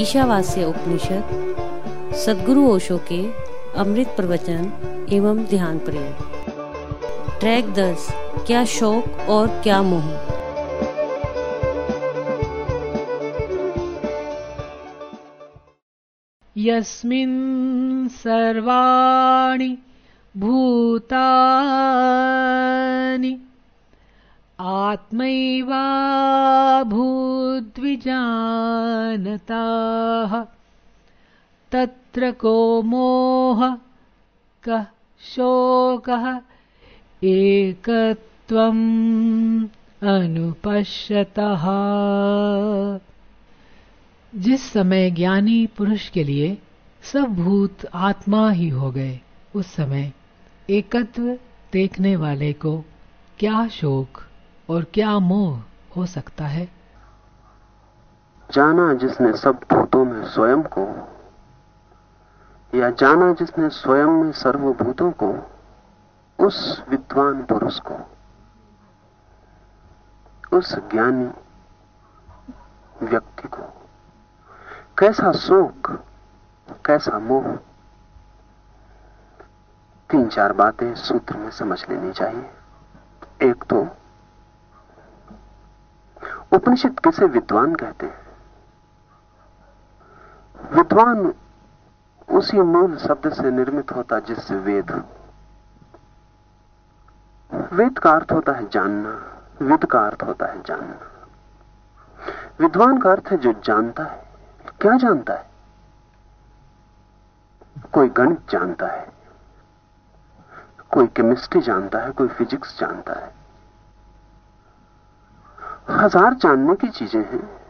ईशावास्य उपनिषद, सदगुरु ओशो के अमृत प्रवचन एवं ध्यान प्रेम। ट्रैक दस, क्या शौक और क्या मोह? यस्मिन् सर्वाणि भूतानि। आत्मैवाभूद्विजानताः तत्र को मोह, कः शोकः, एकत्वम् अनुपश्यतः। जिस समय ज्ञानी पुरुष के लिए सब भूत आत्मा ही हो गए, उस समय एकत्व देखने वाले को क्या शोक? और क्या मोह हो सकता है? जाना जिसने सब भूतों में स्वयं को, या जाना जिसने स्वयं में सर्वभूतों को, उस विद्वान पुरुष को, उस ज्ञानी व्यक्ति को। कैसा शोक, कैसा मोह? तीन चार बातें सूत्र में समझ लेनी चाहिए। एक तो उपनिषद किसे विद्वान कहते हैं। विद्वान उसी मूल शब्द से निर्मित होता जिससे वेद वेद का अर्थ होता है जानना, विद का अर्थ होता है जानना। विद्वान का अर्थ है जो जानता है। क्या जानता है? कोई गणित जानता है, कोई केमिस्ट्री जानता है, कोई फिजिक्स जानता है। हज़ार जानने की चीज़ें हैं।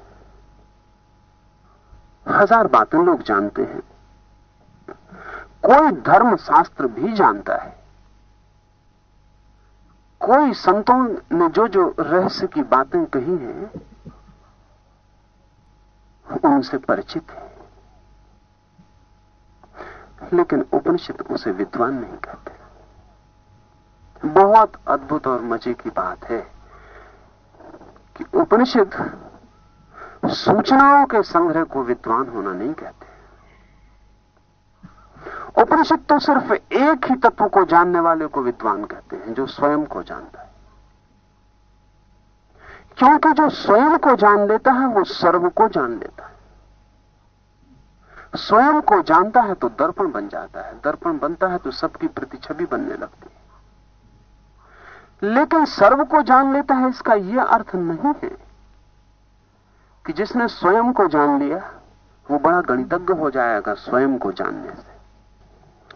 हज़ार बातें लोग जानते हैं। कोई धर्म शास्त्र भी जानता है। कोई संतों ने जो जो रहस्य की बातें कही हैं, उनसे परिचित है। लेकिन उपनिषद उसे विद्वान नहीं कहते। बहुत अद्भुत और मज़े की बात है। उपनिषद, सूचनाओं के संग्रह को विद्वान होना नहीं कहते। उपनिषद तो सिर्फ़ एक ही तत्व को जानने वाले को विद्वान कहते हैं, जो स्वयं को जानता है। क्योंकि जो स्वयं को जान लेता है, वो सर्व को जान लेता है। स्वयं को जानता है तो दर्पण बन जाता है, दर्पण बनता है तो सबकी प्रतिछवि बनने लगती है। लेकिन सर्व को जान लेता है, इसका यह अर्थ नहीं है कि जिसने स्वयं को जान लिया, वो बड़ा गणितज्ञ हो जाएगा स्वयं को जानने से।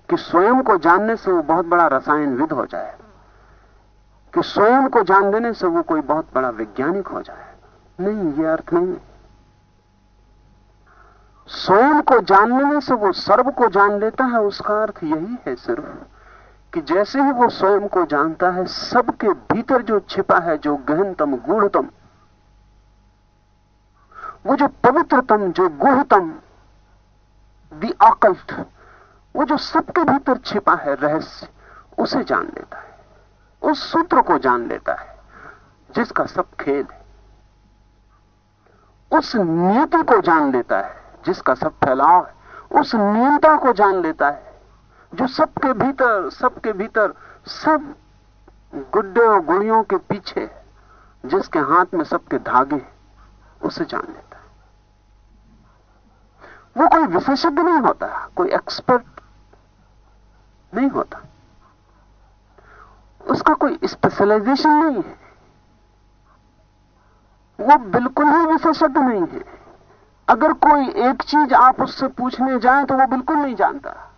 कि स्वयं को जानने से वो बहुत बड़ा रसायनविद हो जाएगा कि स्वयं को जान देने से वो कोई बहुत बड़ा वैज्ञानिक हो जाए। नहीं, ये अर्थ नहीं है। स्वयं को जान लेने से वो सर्व को जान लेता है, उसका अर्थ यही है सिर्फ़ कि जैसे ही वो स्वयं को जानता है, सबके भीतर जो छिपा है, जो गहनतम, गूढ़तम, वो जो पवित्रतम, जो गुहतम दी वो जो सबके भीतर छिपा है, रहस्य, उसे जान लेता है। उस सूत्र को जान लेता है, जिसका सब खेल है। उस नियति को जान लेता है, जिसका सब फैलाव है। उस नियंता को जान लेता है जो सबके भीतर सबके भीतर, सब गुड्डे और गुड़ियों के पीछे जिसके हाथ में सबके धागे उसे जान लेता है। वो कोई विशेषज्ञ नहीं होता, कोई एक्सपर्ट नहीं होता। उसका कोई स्पेशलाइजेशन नहीं है। वो बिल्कुल ही विशेषज्ञ नहीं है। अगर कोई एक चीज़ आप उससे पूछने जाए तो वो बिल्कुल नहीं जानता।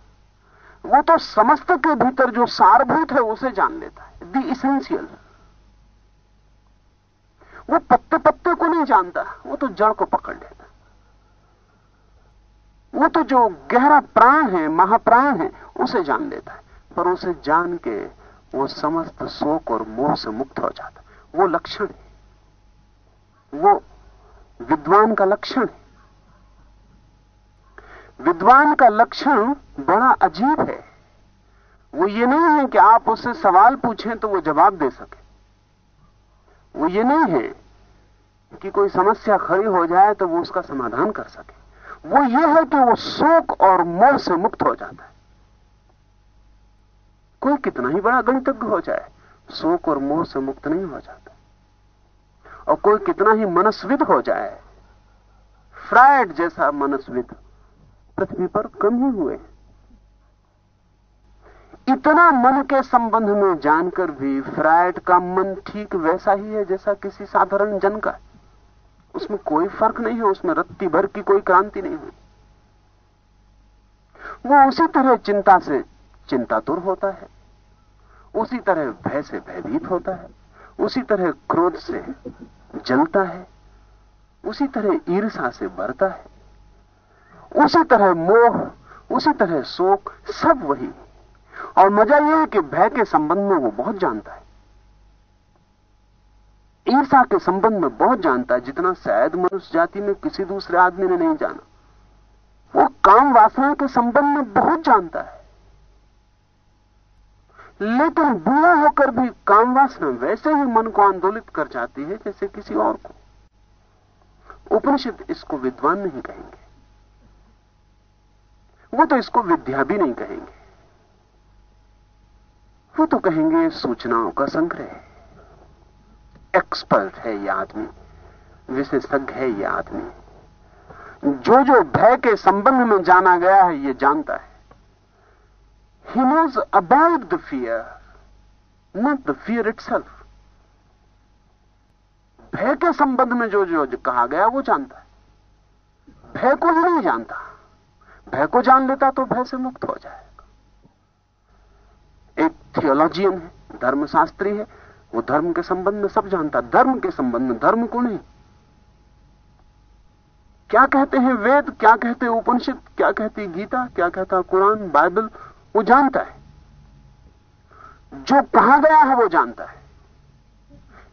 वो तो समस्त के भीतर जो सारभूत है, उसे जान लेता है। दी इसेंशियल वो पत्ते पत्ते को नहीं जानता, वो तो जड़ को पकड़ लेता वो तो जो गहरा प्राण है, महाप्राण है, उसे जान लेता है। पर उसे जान के वो समस्त शोक और मोह से मुक्त हो जाता वो लक्षण है। वो विद्वान का लक्षण है। विद्वान का लक्षण बड़ा अजीब है। वो ये नहीं है कि आप उससे सवाल पूछें तो वो जवाब दे सके। वो ये नहीं है कि कोई समस्या खड़ी हो जाए तो वो उसका समाधान कर सके। वो ये है कि वो शोक और मोह से मुक्त हो जाता है। कोई कितना ही बड़ा गणितज्ञ हो जाए, शोक और मोह से मुक्त नहीं हो जाता। और कोई कितना ही मनस्विद हो जाए, फ्रायड जैसा मनस्विद पृथ्वी पर कम ही हुए। इतना मन के संबंध में जानकर भी फ्रायड का मन ठीक वैसा ही है जैसा किसी साधारण जन का। उसमें कोई फ़र्क नहीं है, उसमें रत्ती भर की कोई क्रांति नहीं हुई वो उसी तरह चिंता से चिंतातुर होता है, उसी तरह भय से भयभीत होता है, उसी तरह क्रोध से जलता है, उसी तरह ईर्षा से भरता है। उसी तरह मोह, उसी तरह शोक, सब वही। और मज़ा यह है कि भय के संबंध में वो बहुत जानता है। ईर्षा के संबंध में बहुत जानता है, जितना शायद मनुष्य जाति में किसी दूसरे आदमी ने नहीं जाना। वो काम वासना के संबंध में बहुत जानता है। लेकिन बुरा होकर भी काम वासना वैसे ही मन को आंदोलित कर जाती है जैसे किसी और को। उपनिषद इसको विद्वान नहीं कहेंगे। वो तो इसको विद्या भी नहीं कहेंगे। वो तो कहेंगे सूचनाओं का संग्रह। एक्सपर्ट है यह आदमी, विशेषज्ञ है यह आदमी। जो जो भय के संबंध में जाना गया है, ये जानता है। He knows about the fear not the fear it भय के संबंध में जो जो कहा गया, वो जानता है। भय को नहीं जानता। भय को जान लेता तो भय से मुक्त हो जाएगा। एक थियोलॉजियन है, धर्मशास्त्री है, वो धर्म के संबंध में सब जानता, धर्म के संबंध में, धर्म को नहीं। क्या कहते हैं वेद, क्या कहते हैं उपनिषद, क्या कहती गीता, क्या कहता कुरान, बाइबल, वो जानता है। जो कहा गया है वो जानता है।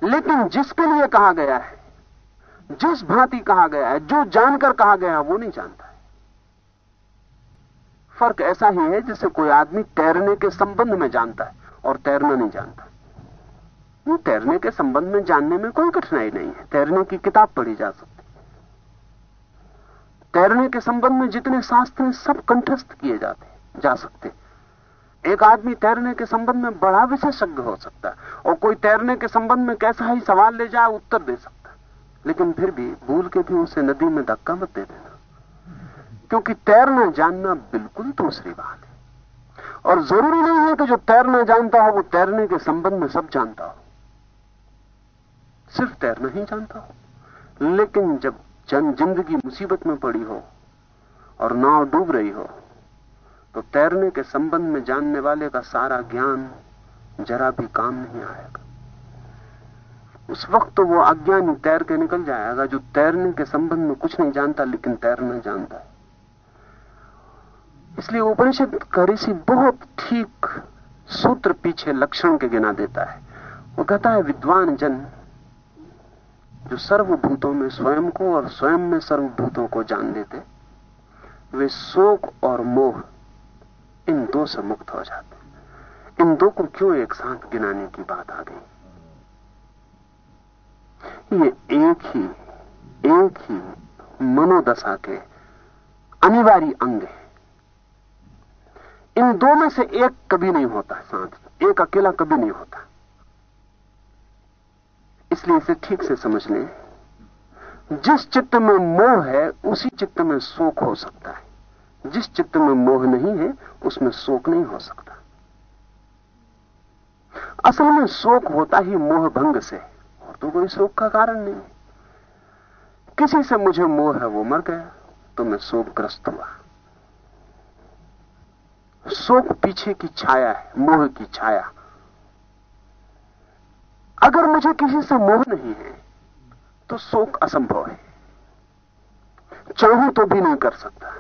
लेकिन जिसके लिए कहा गया है, जिस भांति कहा गया है, जो जानकर कहा गया है, वो नहीं जानता। है फ़र्क ऐसा ही है जैसे कोई आदमी तैरने के संबंध में जानता है और तैरना नहीं जानता। वो तैरने के संबंध में जानने में कोई कठिनाई नहीं है। तैरने की किताब पढ़ी जा सकती तैरने के संबंध में जितने शास्त्र हैं, सब कंठस्थ किए जाते जा सकते एक आदमी तैरने के संबंध में बड़ा विशेषज्ञ हो सकता है और कोई तैरने के संबंध में कैसा ही सवाल ले जाए, उत्तर दे सकता लेकिन फिर भी भूल के भी उसे नदी में धक्का मत दे देना। क्योंकि तैरना जानना बिल्कुल दूसरी बात है। और ज़रूरी नहीं है कि जो तैरना जानता हो, वो तैरने के संबंध में सब जानता हो। सिर्फ़ तैरना ही जानता हो। लेकिन जब जन ज़िंदगी मुसीबत में पड़ी हो और नाव डूब रही हो तो तैरने के संबंध में जानने वाले का सारा ज्ञान जरा भी काम नहीं आएगा। उस वक्त तो वो अज्ञानी तैर के निकल जाएगा जो तैरने के संबंध में कुछ नहीं जानता, लेकिन तैरना जानता है। इसलिए उपनिषद का ऋषि बहुत ठीक सूत्र पीछे लक्षण के गिना देता है। वो कहता है, विद्वान जन, जो सर्वभूतों में स्वयं को और स्वयं में सर्वभूतों को जान लेते, वे शोक और मोह इन दो से मुक्त हो जाते। इन दो को क्यों एक साथ गिनाने की बात आ गई? ये एक ही एक ही मनोदशा के अनिवार्य अंग है। इन दो में से एक कभी नहीं होता साथ। एक अकेला कभी नहीं होता। इसलिए इसे ठीक से समझ लें। जिस चित्त में मोह है, उसी चित्त में शोक हो सकता है। जिस चित्त में मोह नहीं है, उसमें शोक नहीं हो सकता। असल में शोक होता ही मोह भंग से। और तो कोई शोक का कारण नहीं। किसी से मुझे मोह है, वो मर गया तो मैं शोकग्रस्त हुआ। शोक पीछे की छाया है, मोह की छाया। अगर मुझे किसी से मोह नहीं है तो शोक असंभव है। चाहूँ तो भी नहीं कर सकता।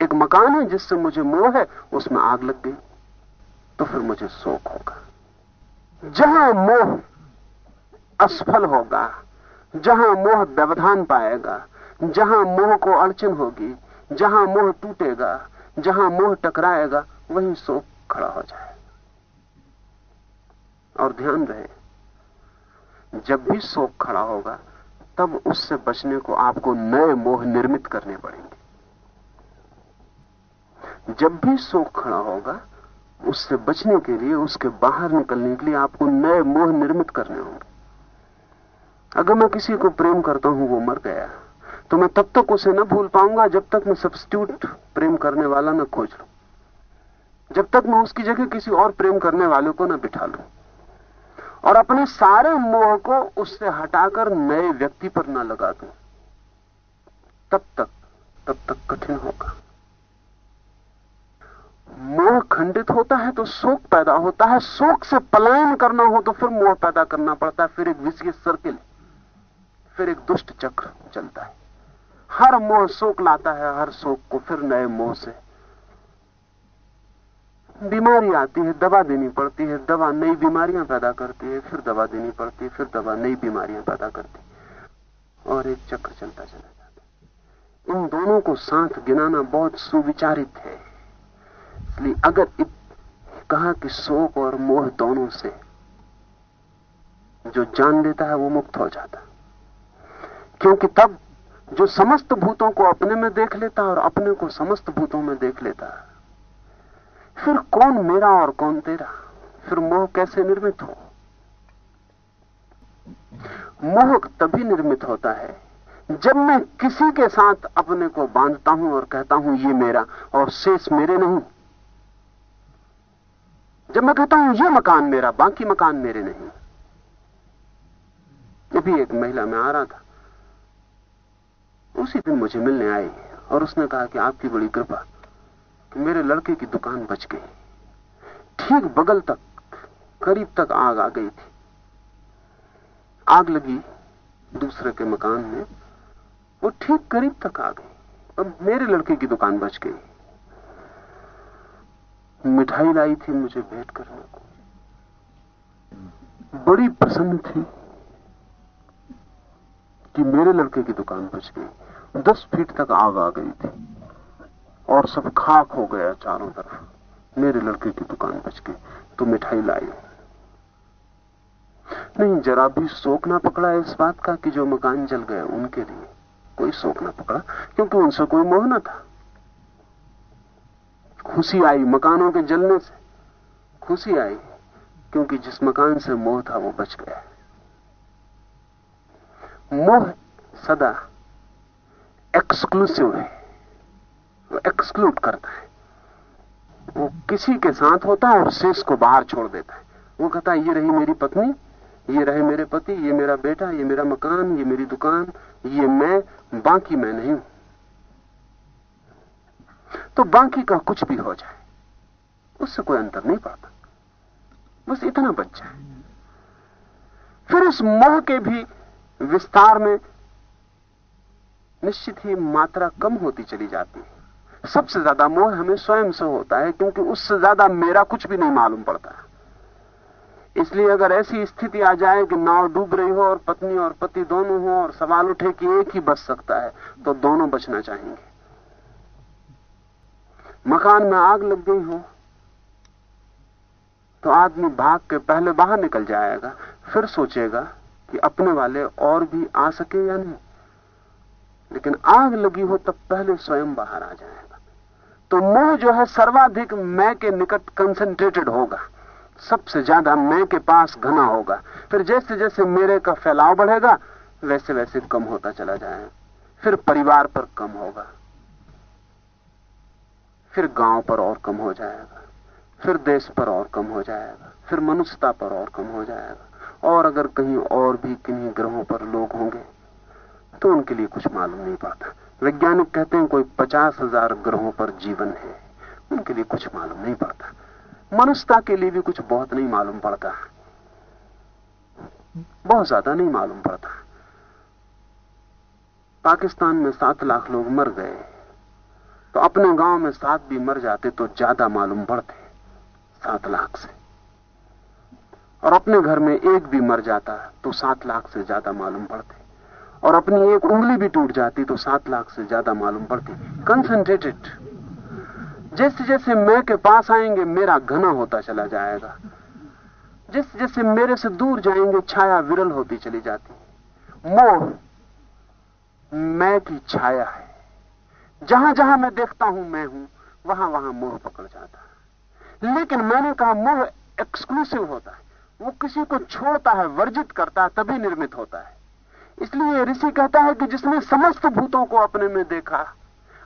एक मकान है जिससे मुझे मोह है, उसमें आग लग गई तो फिर मुझे शोक होगा। जहाँ मोह असफल होगा, जहाँ मोह व्यवधान पाएगा, जहाँ मोह को अड़चन होगी, जहाँ मोह टूटेगा जहाँ मोह टकराएगा, वहीं शोक खड़ा हो जाए। और ध्यान रहे, जब भी शोक खड़ा होगा, तब उससे बचने को आपको नए मोह निर्मित करने पड़ेंगे। जब भी शोक खड़ा होगा, उससे बचने के लिए, उसके बाहर निकलने के लिए आपको नए मोह निर्मित करने होंगे। अगर मैं किसी को प्रेम करता हूँ, वो मर गया। तो मैं तब तक उसे न भूल पाऊँगा जब तक मैं सब्सिट्यूट प्रेम करने वाला न खोज लू। जब तक मैं उसकी जगह किसी और प्रेम करने वाले को न बिठा लू। और अपने सारे मोह को उससे हटाकर नए व्यक्ति पर न लगा दू। तब तक तब तक कठिन होगा। मोह खंडित होता है तो शोक पैदा होता है। शोक से पलायन करना हो तो फिर मोह पैदा करना पड़ता है। फिर एक विशेष सर्किल, फिर एक दुष्ट चक्र चलता है। हर मोह शोक लाता है हर शोक को फिर नए मोह से। बीमारी आती है दवा देनी पड़ती है दवा नई बीमारियाँ पैदा करती है फिर दवा देनी पड़ती है फिर दवा नई बीमारियाँ पैदा करती है। और एक चक्र चलता चला जाता है। इन दोनों को साथ गिनाना बहुत सुविचारित है। इसलिए अगर इत, कहा कि शोक और मोह दोनों से जो जान लेता है वो मुक्त हो जाता क्योंकि तब जो समस्त भूतों को अपने में देख लेता और अपने को समस्त भूतों में देख लेता। फिर कौन मेरा और कौन तेरा? फिर मोह कैसे निर्मित हो? मोह तभी निर्मित होता है जब मैं किसी के साथ अपने को बांधता हूँ और कहता हूँ, ये मेरा और शेष मेरे नहीं। जब मैं कहता हूँ, ये मकान मेरा, बाकी मकान मेरे नहीं। अभी एक महिला में आ रहा था। उसी दिन मुझे मिलने आई और उसने कहा कि आपकी बड़ी कृपा कि मेरे लड़के की दुकान बच गई। ठीक बगल तक, करीब तक आग आ गई थी। आग लगी दूसरे के मकान में, वो ठीक करीब तक आ गई। और मेरे लड़के की दुकान बच गई। मिठाई लाई थी मुझे भेंट करने को। बड़ी प्रसन्न थी कि मेरे लड़के की दुकान बच गई। दस फीट तक आग आ गई थी और सब खाक हो गया चारों तरफ़। मेरे लड़के की दुकान बच गई। तो मिठाई लाई। नहीं, जरा भी शोक ना पकड़ा इस बात का कि जो मकान जल गए उनके लिए। कोई शोक ना पकड़ा, क्योंकि उनसे कोई मोह ना था। खुशी आई मकानों के जलने से। खुशी आई, क्योंकि जिस मकान से मोह था वो बच गया। मोह सदा एक्सक्लूसिव है। वो एक्सक्लूड करता है। वो किसी के साथ होता है और शेष को बाहर छोड़ देता है। वो कहता है, ये रही मेरी पत्नी, ये रहे मेरे पति, ये मेरा बेटा, ये मेरा मकान, ये मेरी दुकान, ये मैं, बाकी मैं नहीं हूँ। तो बाकी का कुछ भी हो जाए, उससे कोई अंतर नहीं पड़ता। बस इतना बच जाए। फिर उस मोह के भी विस्तार में निश्चित ही मात्रा कम होती चली जाती है। सबसे ज़्यादा मोह हमें स्वयं से होता है, क्योंकि उससे ज़्यादा मेरा कुछ भी नहीं मालूम पड़ता। इसलिए अगर ऐसी स्थिति आ जाए कि नाव डूब रही हो और पत्नी और पति दोनों हो और सवाल उठे कि एक ही बच सकता है तो दोनों बचना चाहेंगे। मकान में आग लग गई हो तो आदमी भाग के पहले बाहर निकल जाएगा, फिर सोचेगा कि अपने वाले और भी आ सके या नहीं। लेकिन आग लगी हो तब पहले स्वयं बाहर आ जाएगा। तो मोह जो है सर्वाधिक मैं के निकट कंसंट्रेटेड होगा। सबसे ज़्यादा मैं के पास घना होगा। फिर जैसे जैसे मेरे का फैलाव बढ़ेगा, वैसे वैसे कम होता चला जाएगा। फिर परिवार पर कम होगा। फिर गाँव पर और कम हो जाएगा। फिर देश पर और कम हो जाएगा। फिर मनुष्यता पर और कम हो जाएगा। और अगर कहीं और भी किन्हीं ग्रहों पर लोग होंगे तो उनके लिए कुछ मालूम नहीं पड़ता। वैज्ञानिक कहते हैं कोई पचास हज़ार ग्रहों पर जीवन है। उनके लिए कुछ मालूम नहीं पड़ता। मनुष्यता के लिए भी कुछ बहुत नहीं मालूम पड़ता। बहुत ज़्यादा नहीं मालूम पड़ता। पाकिस्तान में सात लाख लोग मर गए। तो अपने गाँव में सात भी मर जाते तो ज़्यादा मालूम पड़ते। सात लाख से। और अपने घर में एक भी मर जाता तो सात लाख से ज़्यादा मालूम पड़ते। और अपनी एक उंगली भी टूट जाती तो सात लाख से ज़्यादा मालूम पड़ती। कंसंट्रेटेड जैसे जैसे मैं के पास आएँगे, मेरा घना होता चला जाएगा। जैसे जैसे मेरे से दूर जाएँगे, छाया विरल होती चली जाती। मोह मैं की छाया है। जहाँ जहाँ मैं देखता हूँ, मैं हूँ वहाँ वहाँ मोह पकड़ जाता है। लेकिन मैंने कहा मोह एक्सक्लूसिव होता है। वो किसी को छोड़ता है, वर्जित करता है, तभी निर्मित होता है। इसलिए ऋषि कहता है कि जिसने समस्त भूतों को अपने में देखा,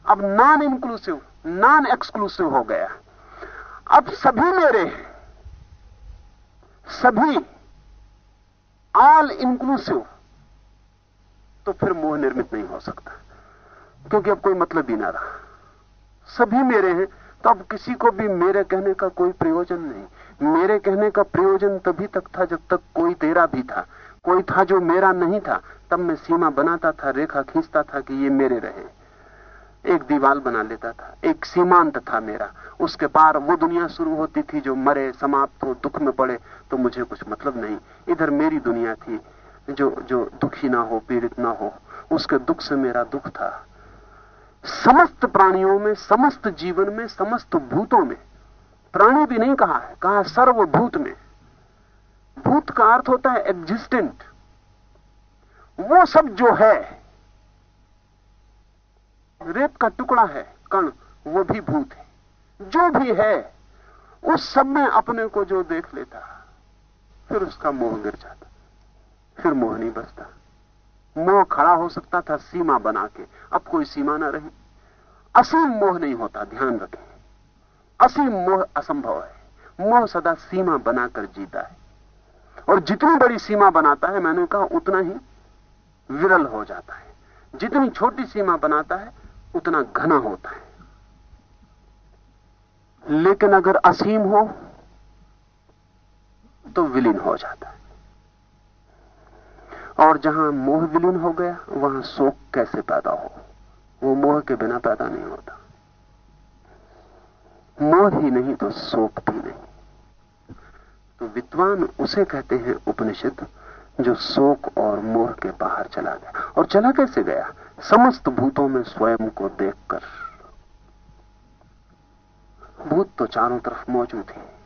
अब नॉन इंक्लूसिव नॉन एक्सक्लूसिव हो गया। अब सभी मेरे सभी ऑल इंक्लूसिव तो फिर मोह निर्मित नहीं हो सकता, क्योंकि अब कोई मतलब ही ना रहा। सभी मेरे हैं तो अब किसी को भी मेरे कहने का कोई प्रयोजन नहीं। मेरे कहने का प्रयोजन तभी तक था जब तक कोई तेरा भी था। कोई था जो मेरा नहीं था, तब मैं सीमा बनाता था, रेखा खींचता था कि ये मेरे रहे। एक दीवाल बना लेता था, एक सीमांत था मेरा। उसके पार वो दुनिया शुरू होती थी जो मरे, समाप्त हो, दुख में पड़े तो मुझे कुछ मतलब नहीं। इधर मेरी दुनिया थी, जो जो दुखी ना हो, पीड़ित ना हो, उसके दुख से मेरा दुख था। समस्त प्राणियों में, समस्त जीवन में, समस्त भूतों में, प्राणी भी नहीं कहा है, कहा सर्वभूत में। भूत का अर्थ होता है एग्जिस्टेंट वो सब जो है, रेत का टुकड़ा है, कण, वो भी भूत है। जो भी है, उस सब में अपने को जो देख लेता, फिर उसका मोह गिर जाता, फिर मोह नहीं बचता। मोह खड़ा हो सकता था सीमा बना के, अब कोई सीमा ना रही। असीम मोह नहीं होता, ध्यान रखें। असीम मोह असंभव है। मोह सदा सीमा बनाकर जीता है। और जितनी बड़ी सीमा बनाता है, मैंने कहा, उतना ही विरल हो जाता है। जितनी छोटी सीमा बनाता है, उतना घना होता है। लेकिन अगर असीम हो तो विलीन हो जाता है। और जहाँ मोह विलीन हो गया, वहाँ शोक कैसे पैदा हो? वो मोह के बिना पैदा नहीं होता। मोह ही नहीं तो शोक भी नहीं। विद्वान उसे कहते हैं उपनिषद, जो शोक और मोह के बाहर चला गया। और चला कैसे गया? समस्त भूतों में स्वयं को देखकर। भूत तो चारों तरफ़ मौजूद है।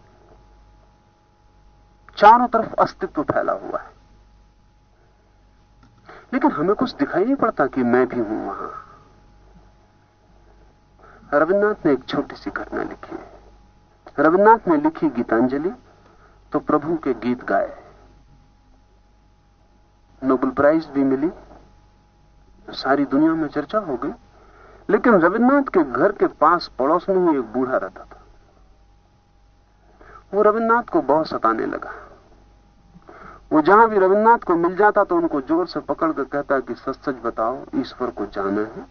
चारों तरफ़ अस्तित्व फैला हुआ है। लेकिन हमें कुछ दिखाई नहीं पड़ता कि मैं भी हूँ वहाँ। रविन्द्रनाथ ने एक छोटी सी घटना लिखी है। रविन्द्रनाथ ने लिखी गीतांजलि। तो प्रभु के गीत गाए। नोबल प्राइज भी मिली। सारी दुनिया में चर्चा हो गई। लेकिन रविन्द्रनाथ के घर के पास पड़ोस में ही एक बूढ़ा रहता था। वो रविन्द्रनाथ को बहुत सताने लगा। वो जहाँ भी रविन्द्रनाथ को मिल जाता तो उनको ज़ोर से पकड़ कर कहता कि सच सच बताओ, ईश्वर को जाना है।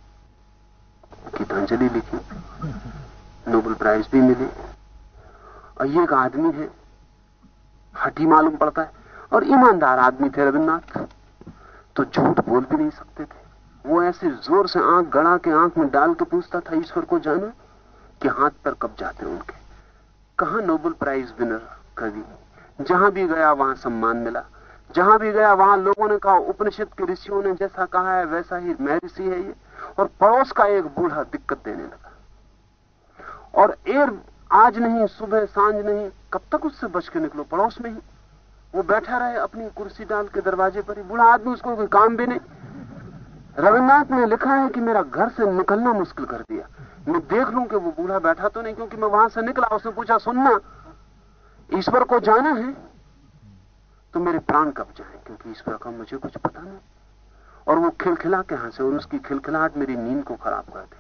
गीतांजलि लिखी। नोबल प्राइज भी मिली। और ये एक आदमी है। हटी मालूम पड़ता है। और ईमानदार आदमी थे रविन्द्रनाथ। तो झूठ बोल भी नहीं सकते थे। वो ऐसे ज़ोर से आँख गड़ा के आँख में डाल के पूछता था, ईश्वर को जाना? कि हाथ पर कब जाते उनके। कहा नोबेल प्राइज विनर कवि जहाँ भी गया, वहाँ सम्मान मिला। जहाँ भी गया, वहाँ लोगों ने कहा, उपनिषद के ऋषियों ने जैसा कहा है, वैसा ही मैं ऋषि है ये। और पड़ोस का एक बूढ़ा दिक्कत देने लगा। और एर आज नहीं, सुबह, साँझ नहीं, कब तक उससे बच के निकलो? पड़ोस में ही। वो बैठा रहे अपनी कुर्सी डाल के दरवाजे पर ही। बूढ़ा आदमी उसको कोई काम भी नहीं। रविन्द्रनाथ ने लिखा है कि मेरा घर से निकलना मुश्किल कर दिया। मैं देख लूँ कि वो बूढ़ा बैठा तो नहीं, क्योंकि मैं वहाँ से निकला, उसने पूछा, सुनना, ईश्वर को जाना है? तो मेरे प्राण कब जाए? क्योंकि ईश्वर का मुझे कुछ पता नहीं। और वो खिलखिला के हंसे और उसकी खिलखिलाहट मेरी नींद को खराब कर दे।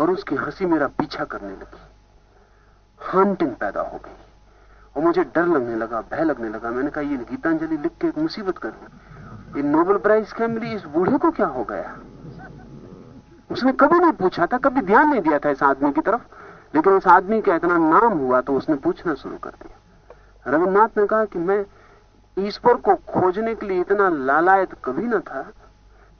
और उसकी हँसी मेरा पीछा करने लगी। हंटिंग पैदा हो गई। और मुझे डर लगने लगा, भय लगने लगा। मैंने कहा, ये गीतांजलि लिख के एक मुसीबत कर दी। ये नोबेल प्राइज क्या मिली इस बूढ़े को क्या हो गया? उसने कभी नहीं पूछा था, कभी ध्यान नहीं दिया था इस आदमी की तरफ़। लेकिन उस आदमी का इतना नाम हुआ तो उसने पूछना शुरू कर दिया। रविन्द्रनाथ ने कहा कि मैं ईश्वर को खोजने के लिए इतना लालायत कभी न था,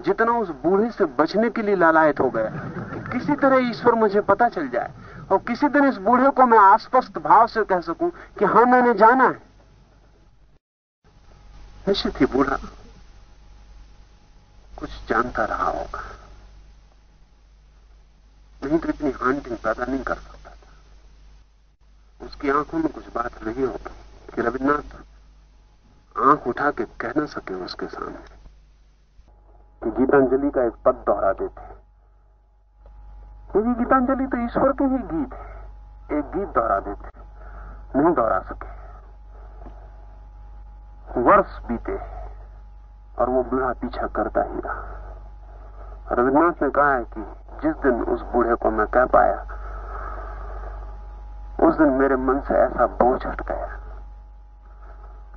जितना उस बूढ़े से बचने के लिए लालायत हो गया। कि किसी तरह ईश्वर मुझे पता चल जाए। और किसी दिन इस बूढ़े को मैं आस्पष्ट भाव से कह सकूँ कि हाँ, मैंने जाना है। निश्चित ही बूढ़ा। कुछ जानता रहा होगा। नहीं तो इतनी हांटिंग पैदा नहीं कर सकता था। उसकी आँखों में कुछ बात नहीं होगी कि रविन्द्रनाथ आँख उठा के कह ना सके उसके सामने कि गीतांजलि का एक पद दोहरा देते क्योंकि गीतांजलि तो ईश्वर के ही गीत है। एक गीत दोहरा देते नहीं दोहरा सके। वर्ष बीते और वो बूढ़ा पीछा करता ही रहा। रविन्द्रनाथ ने कहा है कि जिस दिन उस बूढ़े को मैं कह पाया, उस दिन मेरे मन से ऐसा बोझ हट गया।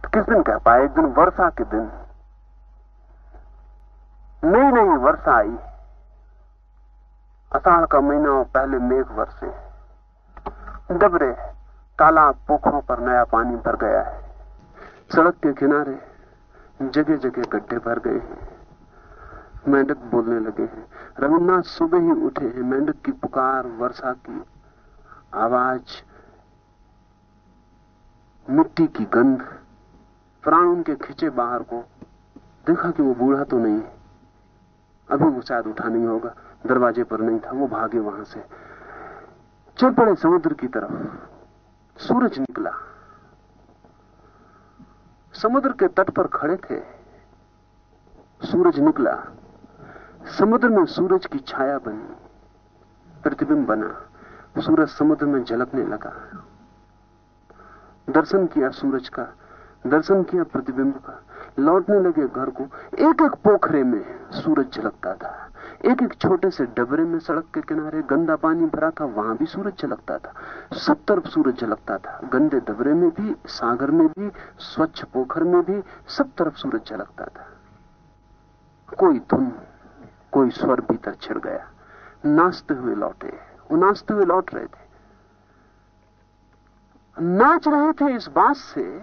तो किस दिन कह पाया? एक दिन वर्षा के दिन। नई नई वर्षा आई। अषाढ़ का महीना और पहले मेघ वर्षे डबरे तालाब पोखरों पर नया पानी भर गया है। सड़क के किनारे जगह जगह गड्ढे भर गए हैं। मेंढक बोलने लगे हैं, रविन्द्रनाथ सुबह ही उठे हैं। मेंढक की पुकार, वर्षा की आवाज़, मिट्टी की गंध, प्राण उनके खिंचे बाहर को। देखा कि वो बूढ़ा तो नहीं है। अभी वो शायद उठा नहीं होगा। दरवाजे पर नहीं था, वो भागे वहाँ से। चल पड़े समुद्र की तरफ़। सूरज निकला। समुद्र के तट पर खड़े थे। सूरज निकला। समुद्र में सूरज की छाया बनी। प्रतिबिंब बना। सूरज समुद्र में झलकने लगा। दर्शन किया सूरज का, दर्शन किया प्रतिबिंब का। लौटने लगे घर को। एक एक पोखरे में सूरज झलकता था। एक एक छोटे से डबरे में सड़क के किनारे गंदा पानी भरा था, वहाँ भी सूरज झलकता था। सब तरफ़ सूरज झलकता था। गंदे डबरे में भी, सागर में भी, स्वच्छ पोखर में भी सब तरफ़ सूरज झलकता था। कोई धुन कोई स्वर भीतर छिड़ गया। नाचते हुए लौटे। वो नाचते हुए लौट रहे थे। नाच रहे थे इस बात से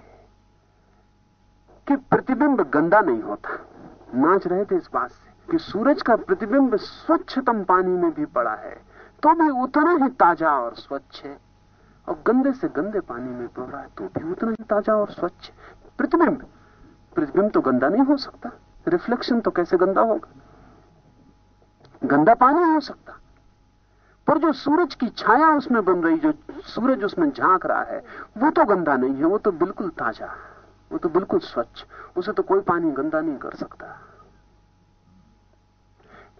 कि प्रतिबिंब गंदा नहीं होता। नाच रहे थे इस बात से। कि सूरज का प्रतिबिंब स्वच्छतम पानी में भी पड़ा है तो भी उतना ही ताज़ा और स्वच्छ है। और गंदे से गंदे पानी में पड़ रहा है तो भी उतना ही ताज़ा और स्वच्छ प्रतिबिंब प्रतिबिंब तो गंदा नहीं हो सकता। रिफ्लेक्शन तो कैसे गंदा होगा? गंदा पानी हो सकता। पर जो सूरज की छाया उसमें बन रही, जो सूरज उसमें झाँक रहा है, वो तो गंदा नहीं है, वो तो बिल्कुल ताज़ा वो तो बिल्कुल स्वच्छ, उसे तो कोई पानी गंदा नहीं कर सकता।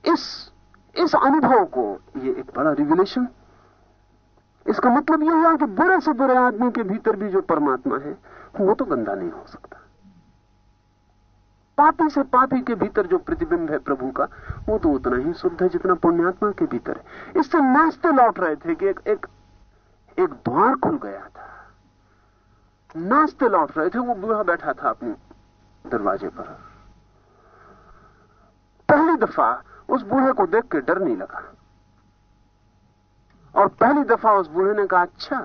इस इस अनुभव को, ये एक बड़ा रिविलेशन इसका मतलब यह हुआ कि बुरे से बुरे आदमी के भीतर भी जो परमात्मा है, वो तो गंदा नहीं हो सकता। पापी से पापी के भीतर जो प्रतिबिंब है प्रभु का, वो तो उतना ही शुद्ध है जितना पुण्यात्मा के भीतर है। इससे नाचते लौट रहे थे कि एक एक एक द्वार खुल गया था। नाचते लौट रहे थे, वो बूढ़ा बैठा था अपने दरवाजे पर। पहली दफ़ा उस बूढ़े को देख के डर नहीं लगा। और पहली दफ़ा उस बूढ़े ने कहा अच्छा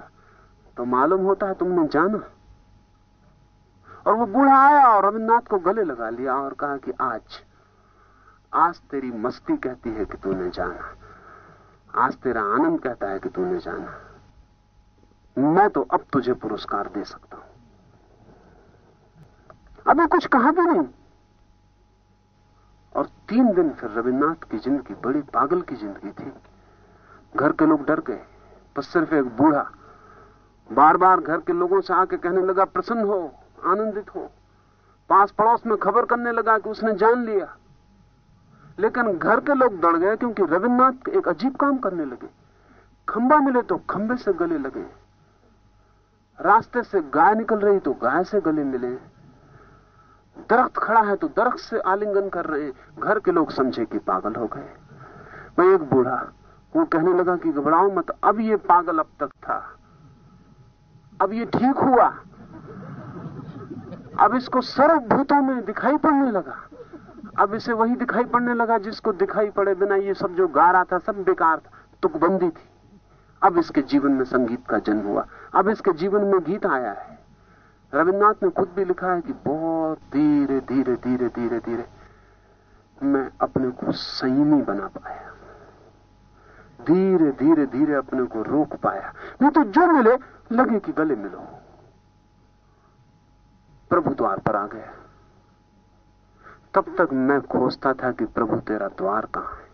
तो मालूम होता है तुमने जाना। और वो बूढ़ा आया और रविन्द्रनाथ को गले लगा लिया और कहा कि आज आज तेरी मस्ती कहती है कि तूने जाना। आज तेरा आनंद कहता है कि तूने जाना। मैं तो अब तुझे पुरस्कार दे सकता हूँ। अभी कुछ कहा भी नहीं। और तीन दिन फिर रविन्द्रनाथ की ज़िंदगी, बड़ी पागल की ज़िंदगी थी। घर के लोग डर गए, पर सिर्फ़ एक बूढ़ा बार बार घर के लोगों से आके कहने लगा, प्रसन्न हो, आनंदित हो। पास पड़ोस में खबर करने लगा कि उसने जान लिया। लेकिन घर के लोग डर गए क्योंकि रविन्द्रनाथ एक अजीब काम करने लगे। खंबा मिले तो खंबे से गले लगे। रास्ते से गाय निकल रही तो गाय से गले मिले। दरख्त खड़ा है तो दरख्त से आलिंगन कर रहे हैं। घर के लोग समझे कि पागल हो गए। मैं एक बूढ़ा वो कहने लगा कि घबराओ मत, अब ये पागल अब तक था। अब ये ठीक हुआ। अब इसको सर्वभूतों में दिखाई पड़ने लगा। अब इसे वही दिखाई पड़ने लगा जिसको दिखाई पड़े बिना ये सब जो गा रहा था, सब बेकार था, तुकबंदी थी। अब इसके जीवन में संगीत का जन्म हुआ। अब इसके जीवन में गीत आया है। रविन्द्रनाथ ने खुद भी लिखा है कि बहुत धीरे धीरे धीरे धीरे धीरे मैं अपने को संयमी बना पाया। धीरे धीरे धीरे अपने को रोक पाया। नहीं तो जो मिले, लगे कि गले मिलो। प्रभु द्वार पर आ गया। तब तक मैं खोजता था कि प्रभु तेरा द्वार कहाँ है।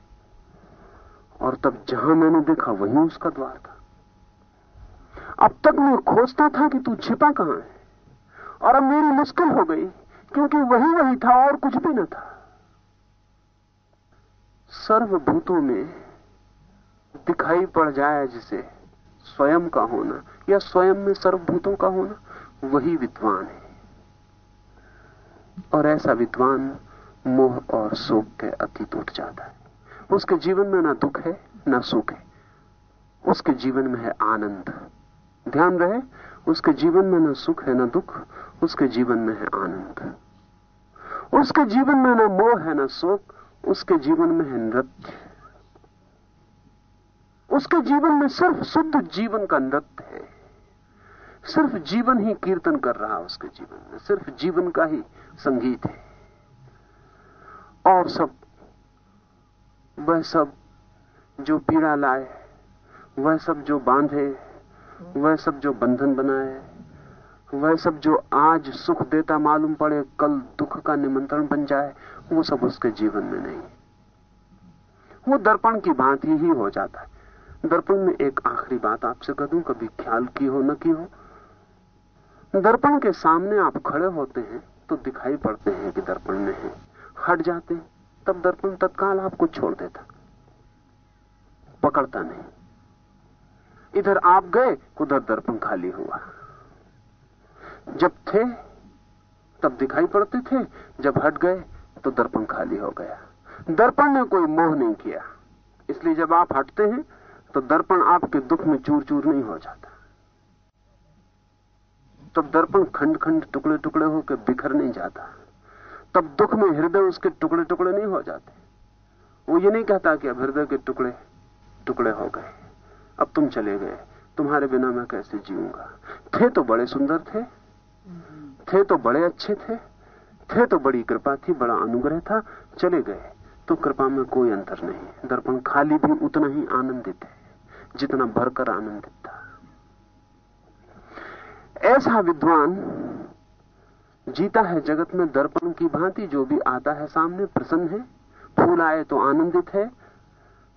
और तब जहाँ मैंने देखा, वहीं उसका द्वार था। अब तक मैं खोजता था कि तू छिपा कहाँ है। और अब मेरी मुश्किल हो गई, क्योंकि वही वही था और कुछ भी न था। सर्वभूतों में दिखाई पड़ जाए जिसे स्वयं का होना, या स्वयं में सर्वभूतों का होना, वही विद्वान है। और ऐसा विद्वान मोह और शोक के अतीत उठ जाता है। उसके जीवन में ना दुख है, ना सुख है। उसके जीवन में है आनंद। ध्यान रहे उसके जीवन में न सुख है, न दुख, उसके जीवन में है आनंद। उसके जीवन में न मोह है, न शोक, उसके जीवन में है नृत्य। उसके जीवन में सिर्फ़ शुद्ध जीवन का नृत्य है। सिर्फ़ जीवन ही कीर्तन कर रहा है उसके जीवन में, सिर्फ़ जीवन का ही संगीत है। और सब, वह सब जो पीड़ा लाए, वह सब जो बांधे वह सब जो बंधन बनाए, वह सब जो आज सुख देता मालूम पड़े, कल दुख का निमंत्रण बन जाए, वो सब उसके जीवन में नहीं। वो दर्पण की भांति ही हो जाता है। दर्पण में एक आखिरी बात आपसे कह दूँ कभी ख्याल की हो, न की हो। दर्पण के सामने आप खड़े होते हैं तो दिखाई पड़ते हैं कि दर्पण में है। हट जाते हैं, तब दर्पण तत्काल आपको छोड़ देता। पकड़ता नहीं। इधर आप गए उधर दर्पण खाली हुआ। जब थे, तब दिखाई पड़ते थे, जब हट गए तो दर्पण खाली हो गया। दर्पण ने कोई मोह नहीं किया। इसलिए जब आप हटते हैं तो दर्पण आपके दुख में चूर चूर नहीं हो जाता। तब दर्पण खंड खंड टुकड़े टुकड़े होकर बिखर नहीं जाता। तब दुख में हृदय उसके टुकड़े टुकड़े नहीं हो जाते। वो ये नहीं कहता कि अब हृदय के टुकड़े टुकड़े हो गए। अब तुम चले गए। तुम्हारे बिना मैं कैसे जीऊँगा? थे तो बड़े सुंदर थे। थे तो बड़े अच्छे थे। थे तो बड़ी कृपा थी, बड़ा अनुग्रह था। चले गए। तो कृपा में कोई अंतर नहीं। दर्पण खाली भी उतना ही आनंदित है, जितना भरकर आनंदित था। ऐसा विद्वान जीता है जगत में दर्पण की भांति, जो भी आता है सामने, प्रसन्न है, फूल आए तो आनंदित है।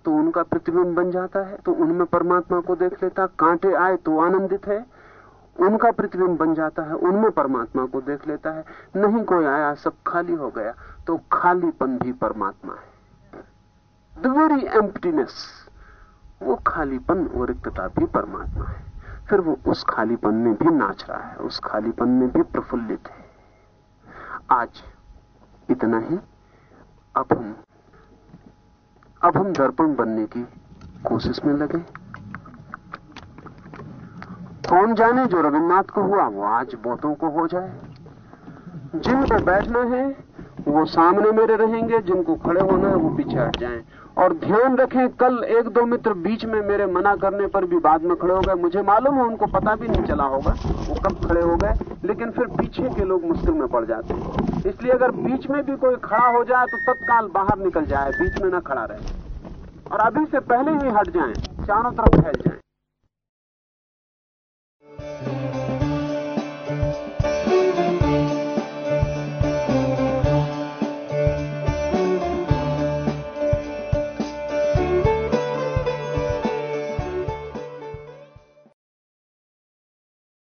तो उनका प्रतिबिंब बन जाता है तो उनमें परमात्मा को देख लेता, कांटे आए तो आनंदित है, उनका प्रतिबिंब बन जाता है, उनमें परमात्मा को देख लेता है, नहीं कोई आया, सब खाली हो गया तो खालीपन भी परमात्मा है। द वेरी एम्प्टीनेस वो खालीपन, वो रिक्तता भी परमात्मा है। फिर वो उस खालीपन में भी नाच रहा है, उस खालीपन में भी प्रफुल्लित है। आज इतना ही, अब हम अब हम दर्पण बनने की कोशिश में लगे। कौन जाने जो रविन्द्रनाथ को हुआ, वो आज बोतों को हो जाए। जिनको बैठना है वो सामने मेरे रहेंगे, जिनको खड़े होना है, वो पीछे हट जाएँ। और ध्यान रखें, कल एक दो मित्र बीच में मेरे मना करने पर भी बाद में खड़े हो गए। मुझे मालूम है, उनको पता भी नहीं चला होगा, वो कब खड़े हो गए, लेकिन फिर पीछे के लोग मुश्किल में पड़ जाते हैं। इसलिए अगर बीच में भी कोई खड़ा हो जाए तो तत्काल बाहर निकल जाए, बीच में न खड़ा रहे। और अभी से पहले ही हट जाए, चारों तरफ़ फैल जाए।